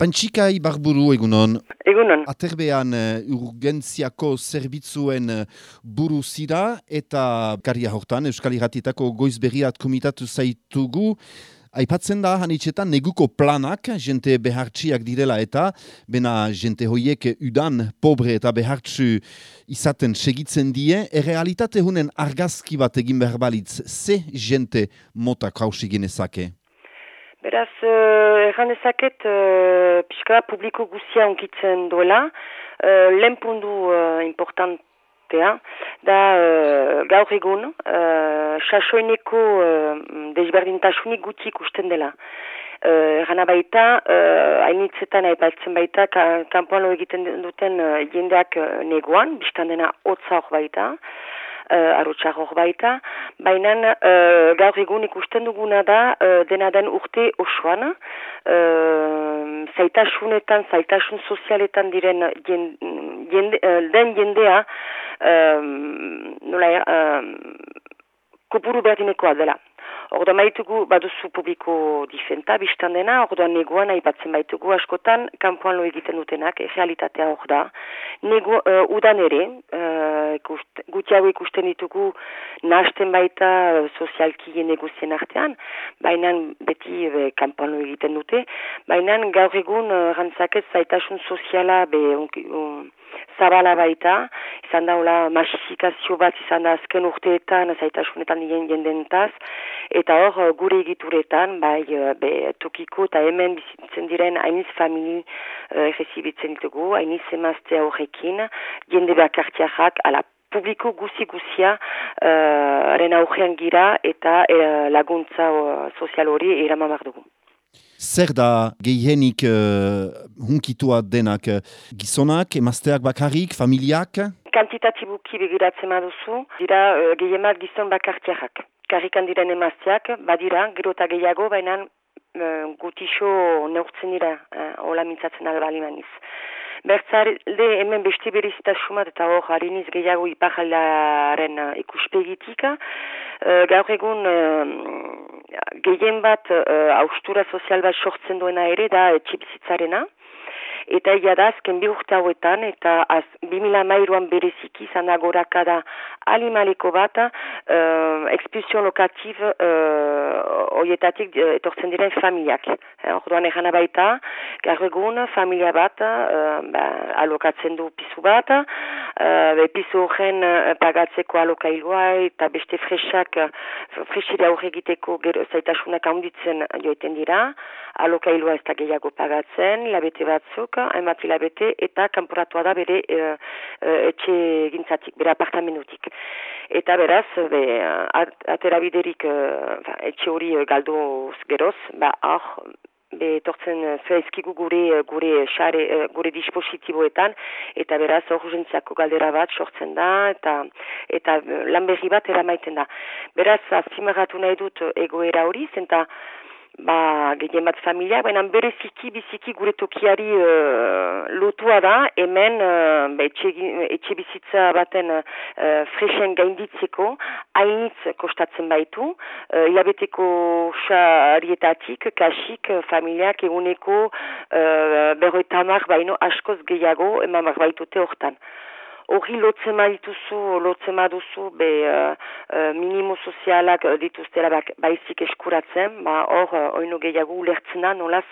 Pantsikai barburu egunon. Egunon. Aterbean uh, urgentziako zerbitzuen uh, buru zira eta karria hortan Euskal Iratietako goizberriat komitatu zaitugu. Aipatzen da hanitzetan neguko planak, jente behartxiak direla eta, bena jente hoiek udan pobre eta behartxu izaten segitzen die, errealitate hunen argazki bat egin behar balitz, ze jente mota kausi genezake? Beraz, uh, erran ezaket, uh, pixka publiko guzia onkitzen duela, uh, lehen pundu uh, importantea, da uh, gaur egun, uh, sasoineko uh, desberdintasunik guti ikusten dela. Uh, erran baita, uh, hainitzetan aipatzen baita, ka, kanpoan egiten duten uh, jendeak uh, negoan, biztan dena hotza hor baita, uh, baita, baina uh, gaur egun ikusten duguna da uh, dena den urte osoan, uh, zaitasunetan, zaitasun sozialetan diren jende, uh, den jendea, uh, nola, uh, kopuru berdinekoa dela. Ordo maitugu baduzu publiko difenta, biztan dena, ordoan neguan aipatzen baitugu askotan, kanpoan lo egiten dutenak, realitatea hor da. Negu, uh, udan ere, uh, gutiago ikusten ditugu nahasten baita uh, sozialki negozien artean, baina beti uh, kanpoan lo egiten dute, baina gaur egun uh, rantzakez zaitasun soziala be, zabala baita, izan da hola masifikazio bat izan da azken urteetan, zaitasunetan nien jendentaz, eta hor gure egituretan, bai, eh, be, tokiko eta hemen bizitzen diren hainiz famili uh, egizibitzen ditugu, hainiz emazte horrekin, jende bakartiakak, ala publiko guzi-guzia uh, rena gira eta uh, laguntza uh, sozial hori eramamar dugu. Zer da gehienik uh, hunkitua denak gizonak, emazteak bakarrik, familiak? Kantitatibuki begiratzen maduzu, dira uh, gehiemat gizon bakartiarrak. Karrikan diren emazteak, badira, gero eta gehiago, baina uh, gutixo neurtzen dira, uh, hola mintzatzen albali maniz. Bertzalde hemen beste berizita sumat eta hor hariniz gehiago ipajaldaren uh, ikuspegitik. Uh, gaur egun gehien bat uh, austura sozial bat sortzen duena ere da etxibizitzarena. Eta ia da, azken bi urte hauetan, eta az, 2000 mairuan bereziki zanagoraka da alimaleko bat, uh, ekspulsion lokativ uh, oietatik uh, etortzen diren familiak. Eh, orduan egana baita, garregun familia bat, uh, ba, alokatzen du pizu bat, uh, pizu horren uh, pagatzeko alokailua eta beste fresak, fresire aurre egiteko zaitasunak handitzen joiten dira, alokailua ez da gehiago pagatzen, labete batzuk, hainbat hilabete, eta kanporatua da bere e, e, etxe gintzatik, bere apartamentutik. Eta beraz, be, atera biderik e, etxe hori galdoz geroz, ba, hor, be, tortzen zaizkigu gure, gure, xare, gure dispositiboetan, eta beraz, hor jentziako galdera bat sortzen da, eta, eta lan berri bat eramaiten da. Beraz, azimagatu nahi dut egoera hori, zenta, ba, gehien bat familia, baina bereziki biziki gure tokiari uh, lotua da, hemen uh, etxe, etxe bizitza baten uh, fresen gainditzeko, hainitz kostatzen baitu, uh, ilabeteko xarietatik, kasik, familiak eguneko uh, berroetamak baino askoz gehiago, eman baitute hortan hori lotzen dituzu, lotzen duzu, be uh, uh, minimo sozialak dituztela bak, baizik eskuratzen, ba hor, uh, oino gehiago ulertzena, nolaz,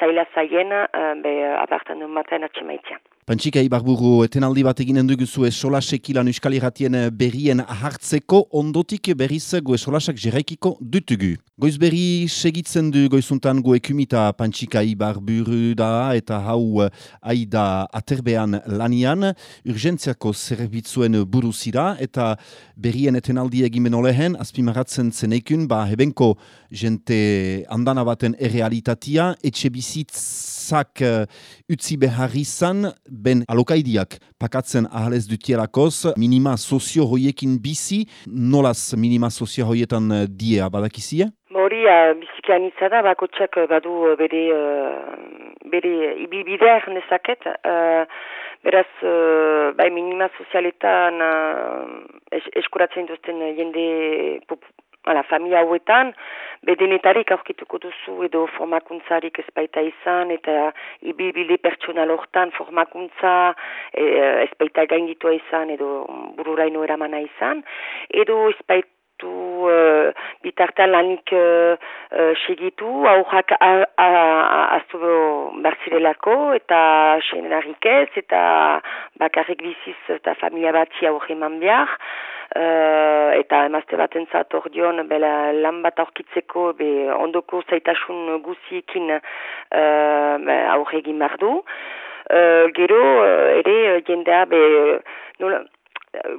zaila zaien, uh, be apartan maten atxemaitia. Pantsika ibarburu etenaldi bat eginen duguzu esolasek ilan euskaliratien berrien hartzeko ondotik berriz go esolasak jerekiko dutugu. Goiz berri segitzen du goizuntan go ekumita pantsika ibarburu da eta hau aida aterbean lanian urgentziako zerbitzuen buruzira eta berrien etenaldi egimen olehen azpimaratzen zenekun ba hebenko jente andana baten errealitatia etxe bizitzak uh, utzi behar izan ben alokaidiak pakatzen ahalez dutielakoz, minima sozio hoiekin bizi, nolaz minima sozio hoietan uh, diea badakizie? Hori, uh, biziki anitza da, bakotxak badu uh, bere, bere ibibidea nezaket, uh, beraz, bai minima sozialetan uh, eskuratzen duzten jende ala, familia hauetan, bedenetarik aurkituko duzu edo formakuntzarik ez baita izan, eta ibibili pertsonal hortan formakuntza e, ez baita gainditua izan, edo bururaino eramana izan, edo ez baita du uh, bitartan lanik uh, uh, segitu, aurrak aztu berzirelako eta senenarrik ez, eta bakarrik biziz eta familia batzi aurre eman behar. Uh, eta emazte bat entzat hor dion, lan bat aurkitzeko be, ondoko zaitasun guziekin uh, aurre egin behar du. Uh, gero, uh, ere, jendea, be, nola,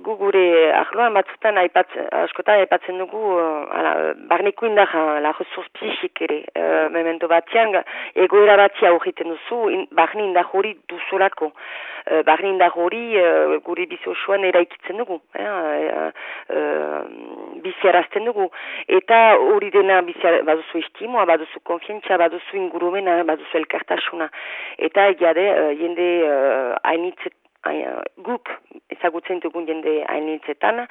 gu gure ahloan batzutan askotan aipatzen dugu uh, ala, barneko indar la resurs psixik ere uh, memento batzean egoera batzi aurriten duzu in, barne indar hori duzulako. Uh, barne indar hori uh, gure bizosuan eraikitzen dugu eh, uh, biziarazten dugu. Eta hori dena biziar, baduzu estimoa, baduzu konfientzia baduzu ingurumena, baduzu elkartasuna. Eta egiade uh, jende uh, hainitzet guk ezagutzen dugun jende hainitzetan,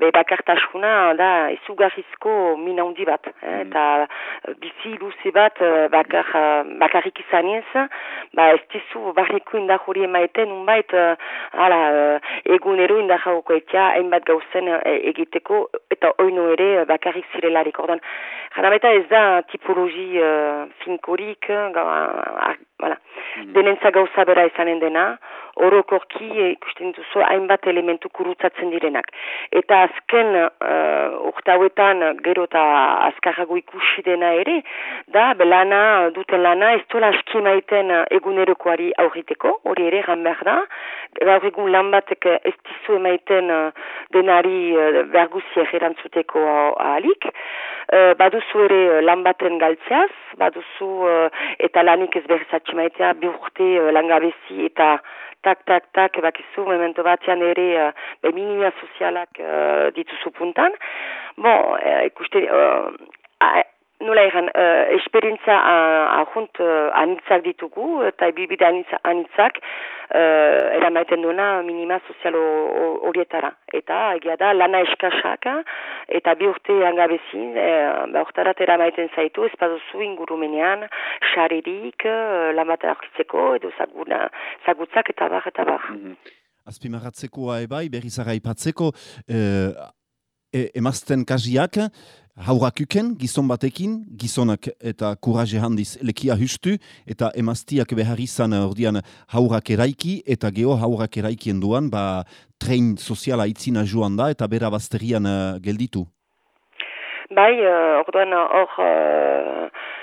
be bakartasuna da izugarrizko mina hundi bat. Eh? Mm. Eta eh, bizi luze bat eh, bakar, eh, bakarrik izan ez, ba ez dizu barriko indar hori emaiten, unbait, ala, egunero indar hauko etia, hainbat gauzen egiteko, eta oino ere bakarrik zirelarik. Ordan, Janabeta ez da tipologi uh, finkorik, uh, voilà. mm. denentza gauza bera izanen dena, orokorki eh, ikusten duzu hainbat elementu kurutzatzen direnak. Eta azken uh, urte hauetan gero eta azkarrago ikusi dena ere, da belana duten lana ez tola aski maiten egunerokoari aurriteko, hori ere gan behar da, gaur egun lan batek ez dizu emaiten uh, denari uh, berguziek erantzuteko ahalik, baduzu ere lan baten galtzeaz, baduzu eta lanik ez berrizatxe maitea bi urte langabezi eta tak, tak, tak, bakizu, memento batean ere, uh, minimia sozialak uh, dituzu puntan. Bon, uh, ikuste, uh, nola egan, uh, esperientza ahunt uh, anitzak ditugu, eta bibide anitzak uh, eramaiten duena minima sozial horietara. Eta egia da, lana eskasak, eta bi urte angabezi, uh, ba eramaiten zaitu, ez paduzu ingurumenean, xaririk, uh, lan bat edo zaguna, zagutzak eta bar, eta bar. Mm -hmm. Azpimarratzeko ebai, berrizara ipatzeko, uh, e, emazten kaziak, Haurakuken, gizon batekin, gizonak eta kuraje handiz lekia hustu, eta emaztiak behar izan ordian haurak eraiki, eta geho haurak eraikien duan, ba, tren soziala itzina joan da, eta bera bazterian uh, gelditu. Bai, uh, orduan hor... Uh,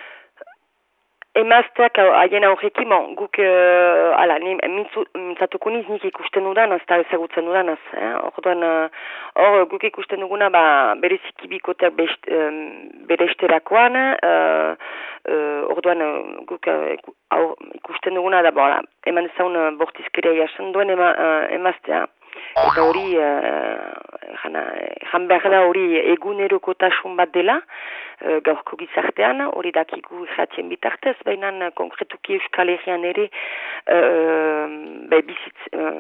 Emazteak haien aurrekin, bon, guk, uh, ala, mintzatuko niz nik ikusten dudan, ez ezagutzen dudan, ez, eh? Orduan, hor, guk ikusten duguna, ba, bereziki bikoteak best, um, bere esterakoan, uh, uh, orduan, guk uh, ikusten duguna, da, bo, eman ezaun uh, bortizkeria jasen duen ema, uh, emaztea, eta hori, uh, jan behar da hori egunerokotasun bat dela, uh, gaurko gizartean, hori dakigu jatien bitartez, baina konkretuki euskal egean ere uh, bizitz, uh,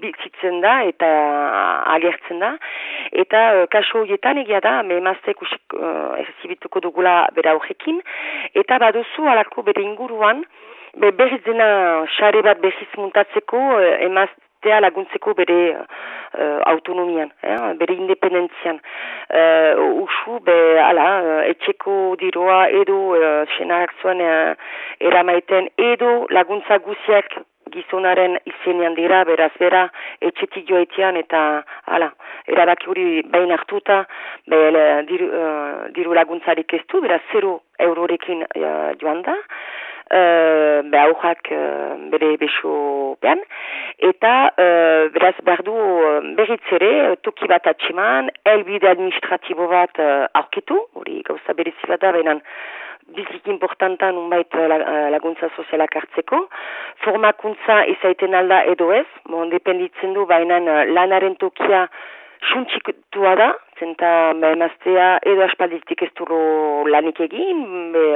bizitzen da eta agertzen da. Eta uh, kaso horietan egia da, me emaztek uh, erzibituko dugula bera horrekin, eta baduzu alako bere inguruan, Be, berriz dena xare bat berriz muntatzeko emaz, tea laguntzeko bere uh, autonomian, eh, bere independentzian. Uh, usu, be, ala, etxeko diroa edo uh, senarak zuen uh, eramaiten edo laguntza guziak gizonaren izenean dira, beraz bera, etxetik joaitean eta, ala, erabaki hori behin hartuta, be, diru, uh, diru laguntzarik ez du, beraz, zero eurorekin uh, joan da uh, behaujak uh, bere beso behan, eta uh, beraz behar du berriz ere toki bat atximan, elbide administratibo bat aurkitu, hori gauza berezi bat da, benan bizik importantan unbait laguntza sozialak hartzeko, formakuntza izaiten alda edo ez, bon, dependitzen du, baina lanaren tokia suntxikutua da, zenta emaztea edo aspalditik ez duro lanik egin,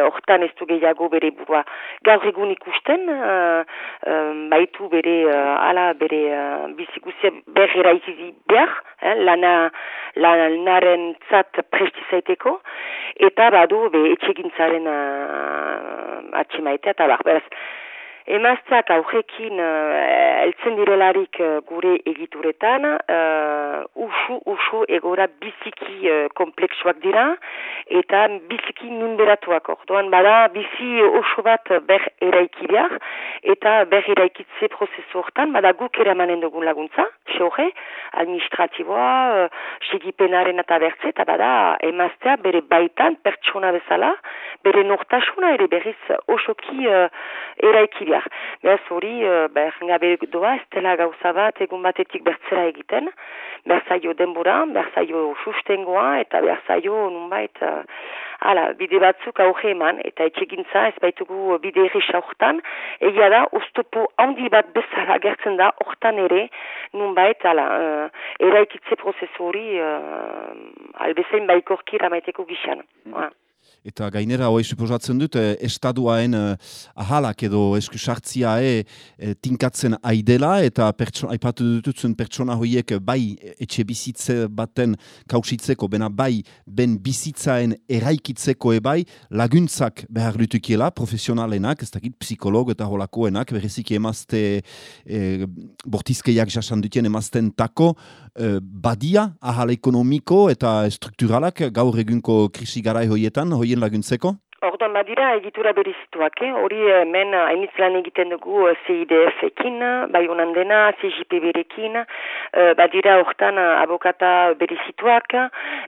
hortan ez du gehiago bere burua. Gaur egun ikusten, baitu bere, uh, ala, bere uh, bizikuzia berri behar, eh, lana, lanaren zat prestizaiteko, eta badu be etxegintzaren uh, atxemaitea, eta beraz, Emazteak aurrekin uh, eltzen direlarik uh, gure egituretan, uh, usu, usu egora biziki uh, kompleksuak dira, eta biziki nunberatuak. Orduan, bada bizi oso bat ber eraiki behar, eta ber eraikitze prozesu hortan, bada guk ere manen dugun laguntza, xeore, administratiboa, uh, segipenaren eta bertze, eta bada emaztea bere baitan pertsona bezala, bere nortasuna ere berriz osoki uh, eraiki behar. Beraz hori, uh, behar doa, ez dela gauza bat egun batetik bertzera egiten, berzaio denbora, berzaio sustengoa, eta berzaio nunbait, uh, ala, bide batzuk auge eman, eta etxegintza ez baitugu bide erresa hortan, egia da, oztopo handi bat bezala gertzen da, hortan ere, nunbait, ala, uh, eraikitze prozesu hori, uh, albezain baikorkira maiteko gixan. Mm Eta gainera, hoi suposatzen dut, eh, estaduaen eh, ahalak edo eskusartzia e, eh, tinkatzen aidela, eta aipatu dututzen pertsona hoiek bai etxe bizitze baten kausitzeko, bena bai ben bizitzaen eraikitzeko e bai laguntzak behar lutukiela, profesionalenak, ez dakit, psikolog eta holakoenak, berrezik emazte e, bortizkeiak jasan dutien emazten tako, e, badia ahal ekonomiko eta strukturalak gaur egunko krisi garai hoietan, hoien laguntzeko? Orduan badira egitura berizituak, eh? hori hemen hainitz lan egiten dugu eh, CIDF-ekin, bai honan dena, CGP berekin, uh, badira hortan abokata berizituak,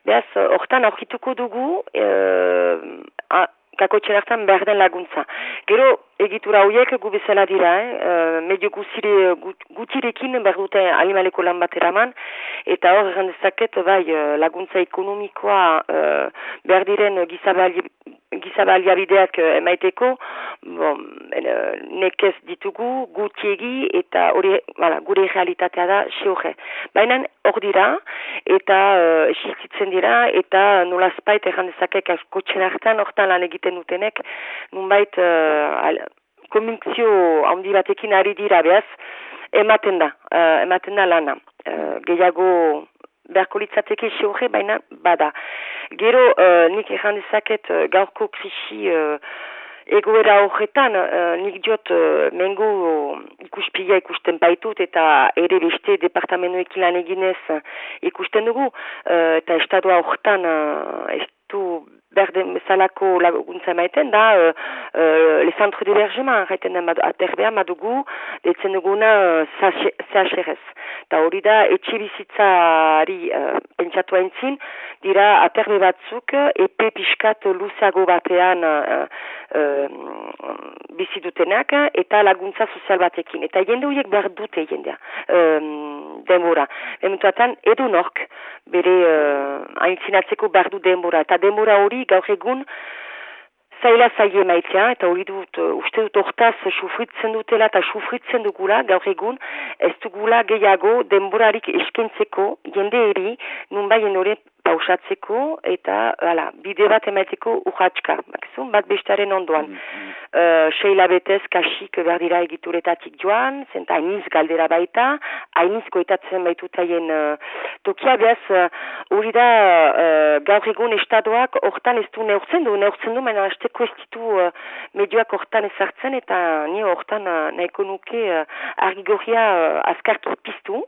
behaz hortan aurkituko dugu uh, kako txerartan behar den laguntza. Gero egitura horiek gu bezala dira, eh? uh, medio guzire, gutirekin behar dute animaleko lan bat eraman, eta hor errandezaket bai laguntza ekonomikoa uh, behar diren gizabali gizabaliabideak uh, emaiteko, bon, nekez ditugu, gutiegi, eta hori, voilà, gure realitatea da, xe Baina hor dira, eta uh, dira, eta nolazpait errandezakek askotxen hartan, hortan lan egiten dutenek, nunbait uh, konminkzio handi batekin ari dira behaz, ematen da, uh, ematen da lana. Uh, gehiago beharko litzateke xe baina bada. Gero, uh, nik erran dezaket uh, gaurko krisi uh, egoera horretan, uh, nik diot uh, mengo uh, ikuspila ikusten baitut eta ere beste departamentoekin lan eginez ikusten dugu, uh, eta estadua horretan uh, du berden bezalako laguntza emaiten da uh, uh, le centre d'hébergement haiten da aterbea madugu detzen duguna uh, CHRS eta hori da etxe bizitzari uh, pentsatu entzin dira aterbe batzuk epe piskat luzago batean uh, uh, bizi dutenak eta laguntza sozial batekin. Eta jende horiek behar dute jendea um, denbora. Ementuatan edo nork bere uh, aintzinatzeko behar du denbora. Eta denbora hori gaur egun zaila zaile maitea, eta hori dut, uh, uste dut hortaz sufritzen dutela eta sufritzen dugula gaur egun, ez dugula gehiago denborarik eskentzeko jende eri, nun bai hori pausatzeko eta ala, bide bat emaiteko urratxka, bat bestaren ondoan. Mm -hmm. uh, Seila betez kasik berdira egituretatik joan, zenta hainiz galdera baita, hainiz goetatzen baitutaien uh, tokia behaz, uh, hori da uh, gaur egun estadoak hortan ez du neurtzen du, neurtzen du, mena azteko ez ditu uh, medioak hortan ezartzen eta ni hortan uh, nahiko nuke uh, argigorria uh, azkarki piztu,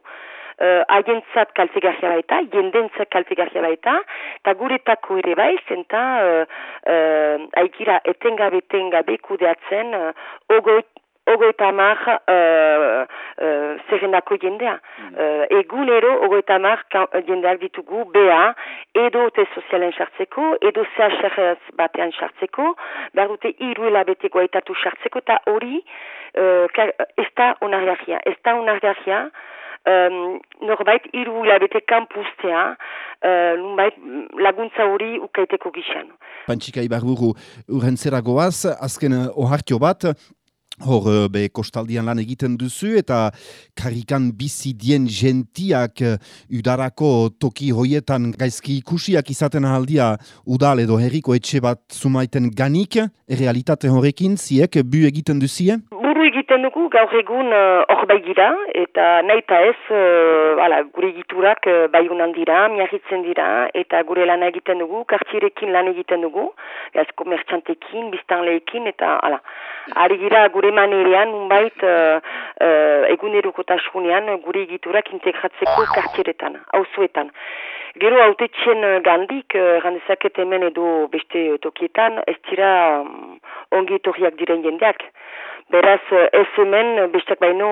uh, haientzat kaltegarria baita, jendentzat kaltegarria baita, eta guretako ere bai, zenta uh, uh, aikira etengabe etengabe kudeatzen uh, ogoit Ogoeta mar uh, uh, zerrendako jendea. Mm. Uh, egunero ogoeta mar jendeak ditugu BA, edo te sozialen sartzeko, edo CHRS batean sartzeko, behar dute iruela beteko aitatu sartzeko, eta hori uh, ez da onargarria. Ez da onargarria, um, norbait iru hilabete kampustea, uh, nunbait laguntza hori ukaiteko gixan. Pantsika Ibarburu, urrentzera goaz, azken uh, ohartio bat, Hor, eh, be, kostaldian lan egiten duzu eta karikan bizi dien gentiak udarako toki hoietan gaizki ikusiak izaten ahaldia udal edo herriko etxe bat sumaiten ganik, realitate horrekin ziek bu egiten duzie? Buru egiten dugu gaur egun hor uh, gira eta nahi eta ez uh, gure egiturak uh, baiunan dira, miagitzen dira eta gure lan egiten dugu, kartxirekin lan egiten dugu, gaz komertxantekin, biztanleekin eta ala. Ari gira gure manerean, unbait, uh, uh, egunerokotasunean gure egiturak integratzeko kartieretan, hauzuetan. Gero haute txen gandik, uh, hemen edo beste tokietan, ez dira um, ongi etorriak diren jendeak. Beraz, ez hemen bestek baino,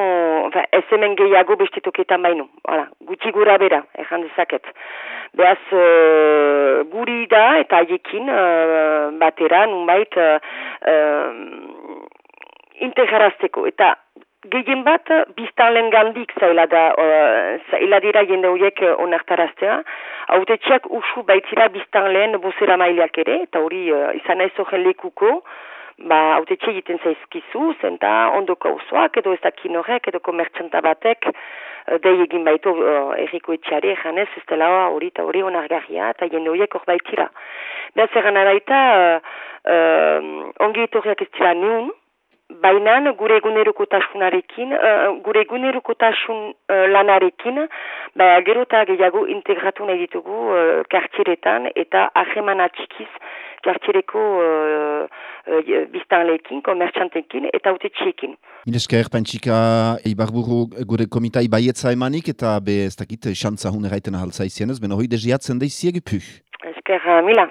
ez hemen gehiago beste tokietan baino. Hala, gutxi gura bera, erran dezaket. Beraz, uh, guri da eta haiekin uh, batera, nunbait, uh, integrarazteko. Eta gehien bat, biztan lehen gandik zaila, da, uh, zaila dira jende horiek onartaraztea. Haute txak usu baitzira biztan bozera maileak ere, eta hori uh, izan ez horren lekuko, ba, haute txek egiten zaizkizu, zenta ondoko osoak, edo ez da kinorek, edo komertxanta batek, uh, dei egin baitu uh, erriko etxeare, janez, ez dela hori eta hori onargarria, eta jende horiek hor baitira. Beraz, erran araita, uh, uh, ongi etorriak ez dira niun, Baina gure egunerokotasunarekin, uh, gure egunerokotasun uh, lanarekin, ba, gero eta gehiago integratu nahi ditugu uh, kartieretan eta ahreman atxikiz kartiereko uh, uh, biztanleekin, komertxantekin eta haute txiekin. Minesker, pentsika, eibarburu gure komitai baietza emanik eta be ez dakit xantza hun eraiten ahaltza izienez, beno hoi deziatzen da iziegu Esker, uh, mila.